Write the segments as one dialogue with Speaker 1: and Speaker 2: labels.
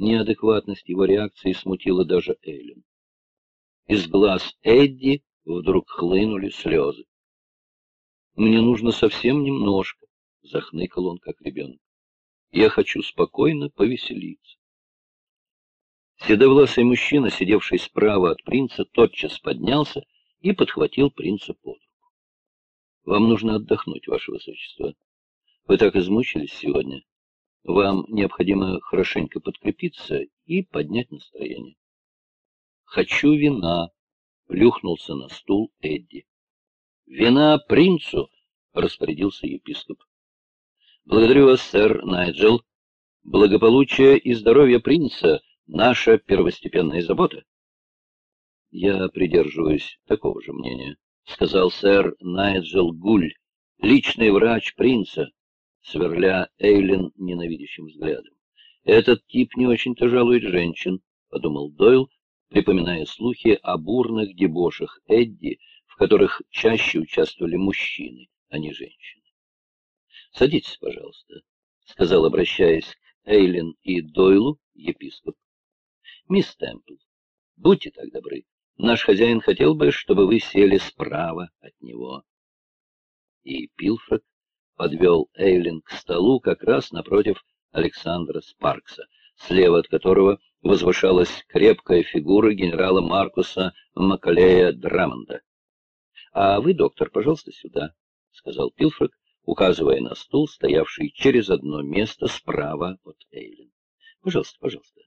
Speaker 1: Неадекватность его реакции смутила даже Эйлин. Из глаз Эдди вдруг хлынули слезы. «Мне нужно совсем немножко», — захныкал он, как ребенок. «Я хочу спокойно повеселиться». Седовласый мужчина, сидевший справа от принца, тотчас поднялся и подхватил принца под руку. «Вам нужно отдохнуть, ваше высочество. Вы так измучились сегодня. Вам необходимо хорошенько подкрепиться и поднять настроение. «Хочу вина», — плюхнулся на стул Эдди. «Вина принцу», — распорядился епископ. «Благодарю вас, сэр Найджел. Благополучие и здоровье принца — наша первостепенная забота». «Я придерживаюсь такого же мнения», — сказал сэр Найджел Гуль, личный врач принца сверля Эйлин ненавидящим взглядом. «Этот тип не очень-то жалует женщин», — подумал Дойл, припоминая слухи о бурных дебошах Эдди, в которых чаще участвовали мужчины, а не женщины. «Садитесь, пожалуйста», — сказал, обращаясь к Эйлин и Дойлу, епископ. «Мисс Темпл, будьте так добры. Наш хозяин хотел бы, чтобы вы сели справа от него». И Пилфред подвел Эйлин к столу как раз напротив Александра Спаркса, слева от которого возвышалась крепкая фигура генерала Маркуса Макалея Драмонда. — А вы, доктор, пожалуйста, сюда, — сказал Пилфред, указывая на стул, стоявший через одно место справа от Эйлин. — Пожалуйста, пожалуйста.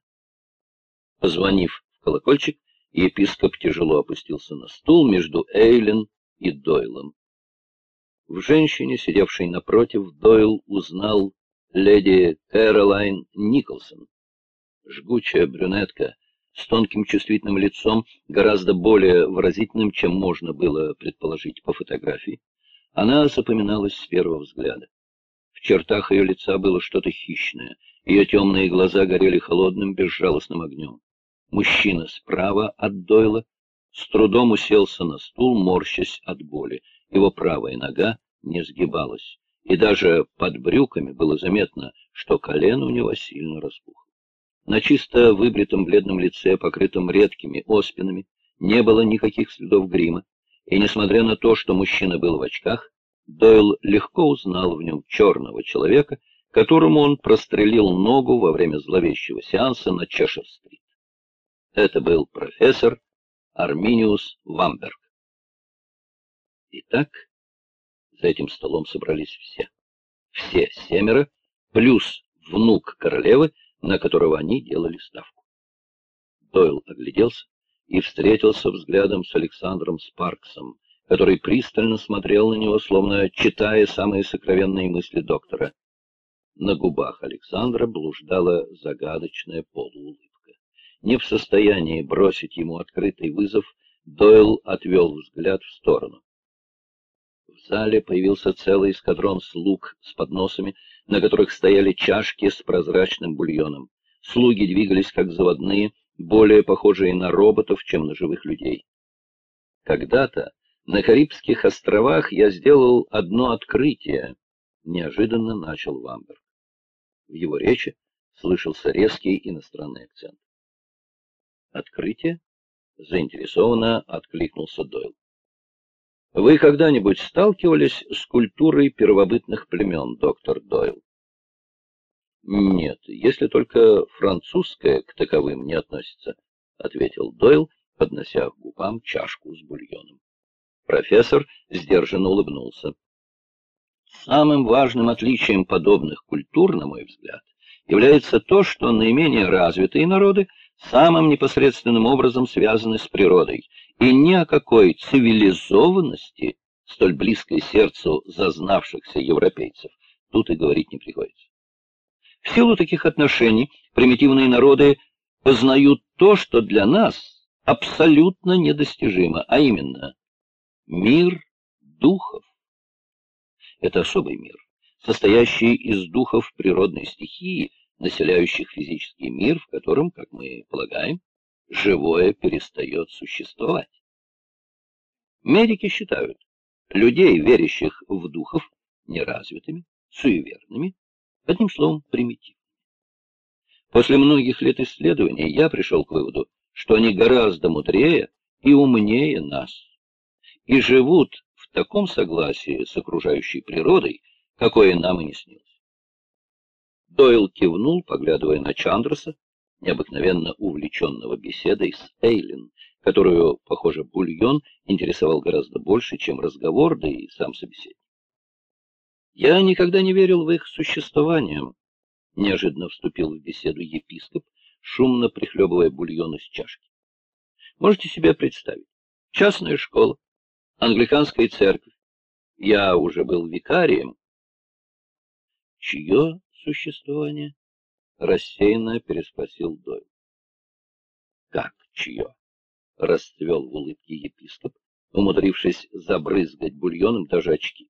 Speaker 1: Позвонив в колокольчик, епископ тяжело опустился на стул между Эйлин и Дойлом. В женщине, сидевшей напротив, Дойл узнал леди Кэролайн Николсон. Жгучая брюнетка с тонким чувствительным лицом, гораздо более выразительным, чем можно было предположить по фотографии. Она запоминалась с первого взгляда. В чертах ее лица было что-то хищное, ее темные глаза горели холодным, безжалостным огнем. Мужчина справа от Дойла с трудом уселся на стул, морщась от боли. Его правая нога не сгибалась, и даже под брюками было заметно, что колено у него сильно распухло. На чисто выбритом бледном лице, покрытом редкими оспинами, не было никаких следов грима, и, несмотря на то, что мужчина был в очках, Дойл легко узнал в нем черного человека, которому он прострелил ногу во время зловещего сеанса на Чешер-стрит. Это был профессор Арминиус Вамберг. Итак, за этим столом собрались все. Все семеро, плюс внук королевы, на которого они делали ставку. Дойл огляделся и встретился взглядом с Александром Спарксом, который пристально смотрел на него, словно читая самые сокровенные мысли доктора. На губах Александра блуждала загадочная полуулыбка. Не в состоянии бросить ему открытый вызов, Дойл отвел взгляд в сторону. В зале появился целый эскадрон слуг с подносами, на которых стояли чашки с прозрачным бульоном. Слуги двигались как заводные, более похожие на роботов, чем на живых людей. Когда-то на Карибских островах я сделал одно открытие, неожиданно начал Вамберг. В его речи слышался резкий иностранный акцент. Открытие? Заинтересованно откликнулся Дойл. Вы когда-нибудь сталкивались с культурой первобытных племен, доктор Дойл? Нет, если только французская к таковым не относится, ответил Дойл, поднося к губам чашку с бульоном. Профессор сдержанно улыбнулся. Самым важным отличием подобных культур, на мой взгляд, является то, что наименее развитые народы самым непосредственным образом связаны с природой, и ни о какой цивилизованности, столь близкой сердцу зазнавшихся европейцев, тут и говорить не приходится. В силу таких отношений примитивные народы познают то, что для нас абсолютно недостижимо, а именно мир духов. Это особый мир, состоящий из духов природной стихии, населяющих физический мир, в котором, как мы полагаем, живое перестает существовать. Медики считают людей, верящих в духов, неразвитыми, суеверными, одним словом, примитивными. После многих лет исследований я пришел к выводу, что они гораздо мудрее и умнее нас, и живут в таком согласии с окружающей природой, какое нам и не снилось. Дойл кивнул, поглядывая на Чандраса, необыкновенно увлеченного беседой с Эйлин, которую, похоже, бульон интересовал гораздо больше, чем разговор, да и сам собеседник. Я никогда не верил в их существование, неожиданно вступил в беседу епископ, шумно прихлебывая бульон из чашки. Можете себе представить? Частная школа, англиканская церковь. Я уже был викарием. Чье существование? Рассеянно переспросил Дойл. Как чье? Расцвел в улыбке епископ, умудрившись забрызгать бульоном даже очки.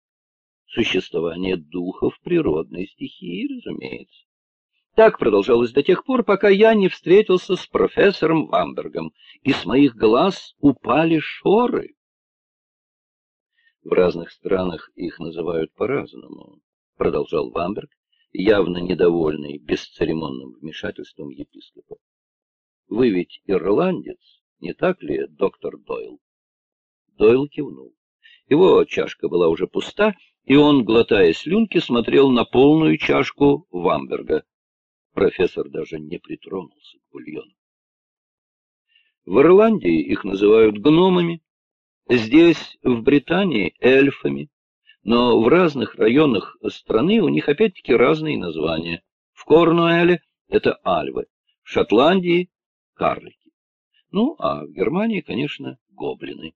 Speaker 1: Существование духов природной стихии, разумеется. Так продолжалось до тех пор, пока я не встретился с профессором Вамбергом, и с моих глаз упали шоры. В разных странах их называют по-разному, продолжал Вамберг, явно недовольный бесцеремонным вмешательством епископа. Вы ведь ирландец, не так ли, доктор Дойл? Дойл кивнул. Его чашка была уже пуста, и он, глотая слюнки, смотрел на полную чашку Вамберга. Профессор даже не притронулся к бульону. В Ирландии их называют гномами, здесь, в Британии, эльфами, но в разных районах страны у них опять-таки разные названия. В Корнуэле это альвы, в Шотландии — карлики. Ну, а в Германии, конечно, гоблины.